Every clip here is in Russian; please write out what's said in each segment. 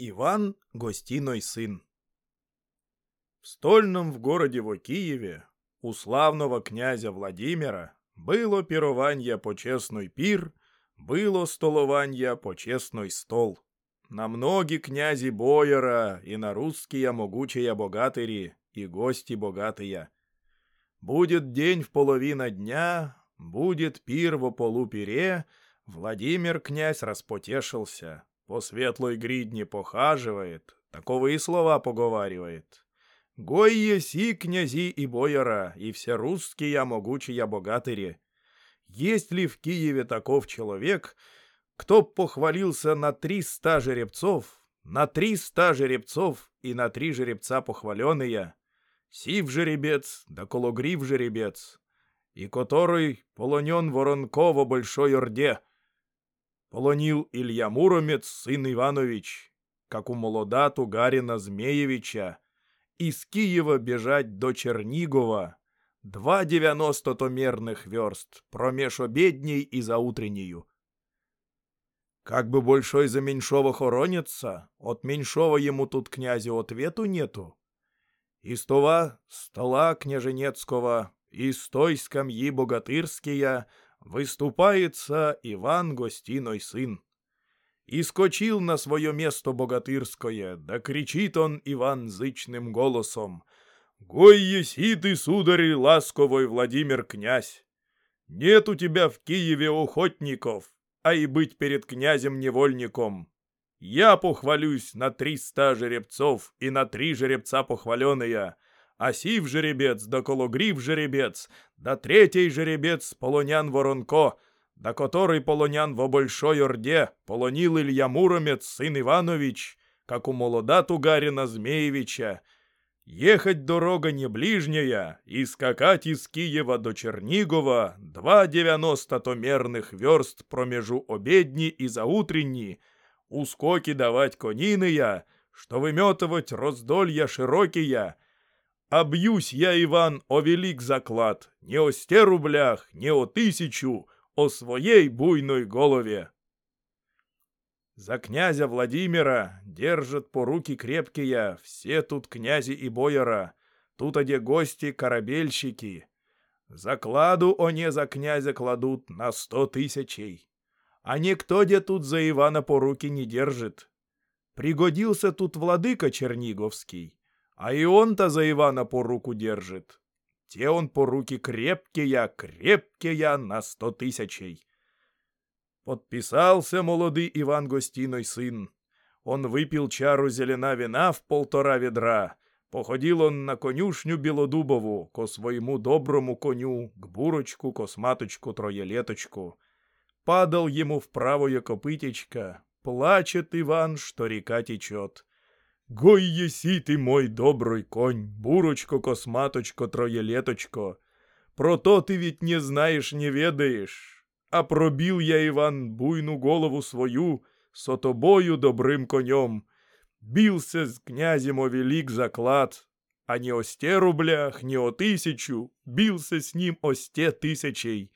Иван Гостиной сын В стольном в городе во Киеве у славного князя Владимира было пирование почесной пир, было столование почесной стол. На многие князи бояра и на русские могучие богатыри и гости богатые. Будет день в половина дня, будет пир во полупире, Владимир князь распотешился, по светлой гридне похаживает, таковые слова поговаривает. Гой еси, князи и бояра, и все русские могучие богатыри. Есть ли в Киеве таков человек, кто похвалился на триста жеребцов, на триста жеребцов и на три жеребца похваленные, сив жеребец да кологрив жеребец, и который полонен Воронково Большой Орде, полонил Илья Муромец, сын Иванович, как у молода Тугарина Змеевича, из Киева бежать до Чернигова, два девяносто томерных верст, промеж обедней и заутреннею. Как бы большой за меньшого хоронится, от меньшого ему тут князю ответу нету. Из того стола княженецкого, из той скамьи богатырские выступается Иван Гостиной сын. И скочил на свое место богатырское, да кричит он Иван зычным голосом. «Гой еси ты, сударь, ласковый Владимир князь! Нет у тебя в Киеве охотников, а и быть перед князем невольником. Я похвалюсь на триста жеребцов и на три жеребца похваленные, а сив жеребец да кологрив жеребец, да третий жеребец полонян Воронко, да который полонян во Большой Орде полонил Илья Муромец, сын Иванович, как у молода Тугарина Змеевича, Ехать дорога не ближняя, и скакать из Киева до Чернигова два девяносто томерных верст промежу обедни и заутренни, ускоки давать кониные, что выметывать раздолья широкие, Обьюсь я, Иван, о велик заклад, не о сте рублях, не о тысячу, о своей буйной голове. За князя Владимира держат по руки крепкие все тут князи и бояра, тут оде гости корабельщики. Закладу они за князя кладут на сто тысячей. А никто где тут за Ивана по руки не держит. Пригодился тут владыка Черниговский. А и он-то за Ивана по руку держит. Те он по руки крепкие, крепкие на сто тысячей. Подписался молодый Иван Гостиной сын. Он выпил чару зелена вина в полтора ведра. Походил он на конюшню Білодубову, ко своему доброму коню, к бурочку, косматочку, троелеточку. Падал ему в правое копытечко. Плачет Иван, что река течет. Гой еси ти мой добрий конь, бурочко, косматочко, троєлеточко. Про то ти ведь не знаешь, не ведаешь. А пробил я, Иван, буйну голову свою, со тобою добрым конем. Бился с князем о велик заклад, а не о сте рублях, не о тысячу, бился с ним о сте тысячей.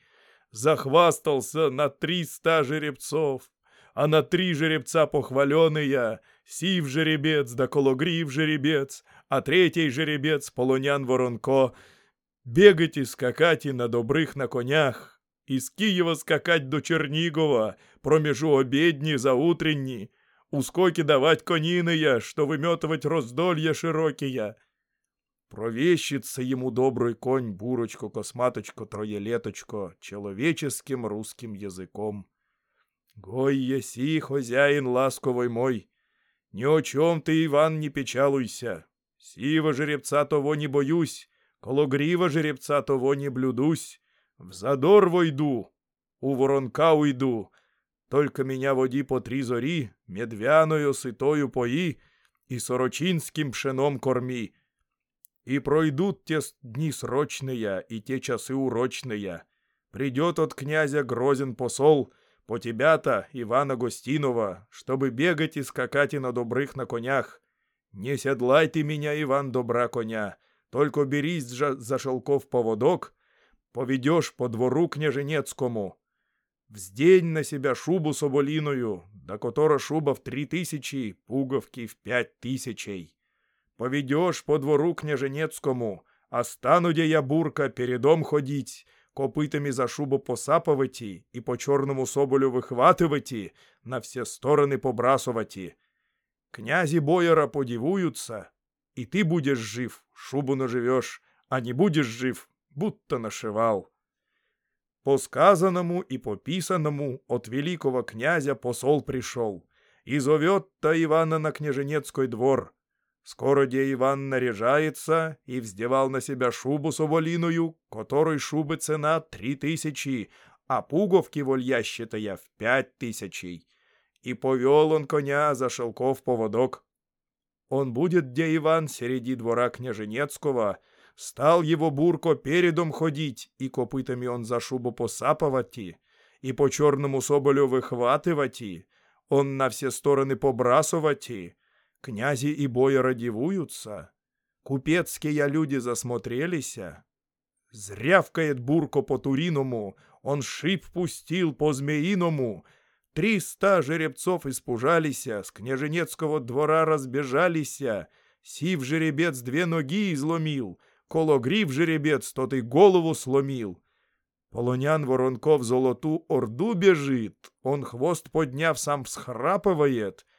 Захвастался на триста жеребцов, а на три жеребца похваленные, сив жеребец да кологрив жеребец, а третий жеребец полонян воронко. Бегать и скакать на добрых на конях, из Киева скакать до Чернигова, промежу обедни за утренни, ускоки давать кониные, что выметывать раздолья широкие. Провещится ему добрый конь, бурочку, косматочку, троелеточку, человеческим русским языком. Гой еси, хозяин ласковый мой, ни о чем ты, Иван, не печалуйся. Сива жеребца того не боюсь, кологрива жеребца того не блюдусь. В задор войду, у воронка уйду. Только меня води по три зори, медвяною сытою пои и сорочинским пшеном корми. И пройдут те дни срочные и те часы урочные. Придет от князя грозен посол — по тебя-то, Ивана Гостинова, чтобы бегать и скакать и на добрых на конях. Не седлай ты меня, Иван, добра коня, только берись за шелков поводок, поведешь по двору княженецкому. вздень на себя шубу соболиною, да котора шуба в три тисячі, пуговки в п'ять тисячей. Поведешь по двору княженецкому, а стану я бурка передом ходить, копытами за шубу посапывати и по черному соболю выхватывати, на все стороны побрасывати. Князи бояра подивуются, и ты будешь жив, шубу наживешь, а не будешь жив, будто нашивал. По сказанному и по писанному от великого князя посол пришел, и зовет-то Ивана на княженецкий двор. Скоро де Иван наряжается и вздевал на себя шубу соболиную, которой шубы цена три тысячи, а пуговки вольящатая в пять тысячей. И повел он коня за шелков поводок. Он будет, где Иван, среди двора княженецкого, стал его бурко передом ходить, и копытами он за шубу посапывати, и по черному соболю выхватывати, он на все стороны побрасывати, Князи и бояра дивуются. Купецкие люди засмотрелися. Зрявкает бурко по-туриному, он шип пустил по-змеиному. Триста жеребцов испужалися, с княженецкого двора разбежалися. Сив жеребец две ноги изломил, коло грив жеребец, тот и голову сломил. Полонян Воронков золоту орду бежит, он хвост подняв сам всхрапывает —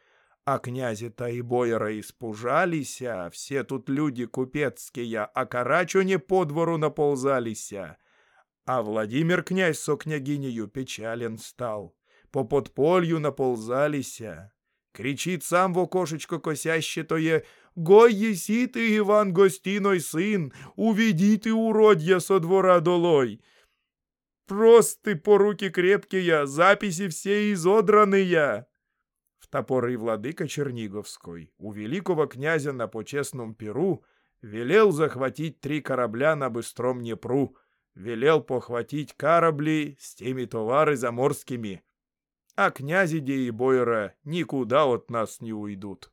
а князи-то и бояра испужалися, все тут люди купецкие, а карачуне по двору наползалися. А Владимир князь со княгинею печален стал, по подполью наползалися. Кричит сам в окошечко косяще тое, «Гой еси ты, Иван Гостиной сын, уведи ты, уродья, со двора долой!» Просты по руки крепкие, записи все изодранные. Топорый владыка Черниговской у великого князя на почестном Перу велел захватить три корабля на быстром Днепру, велел похватить корабли с теми товары заморскими. А князи Деи Бойера никуда от нас не уйдут.